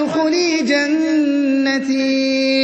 وادخلي جنتي.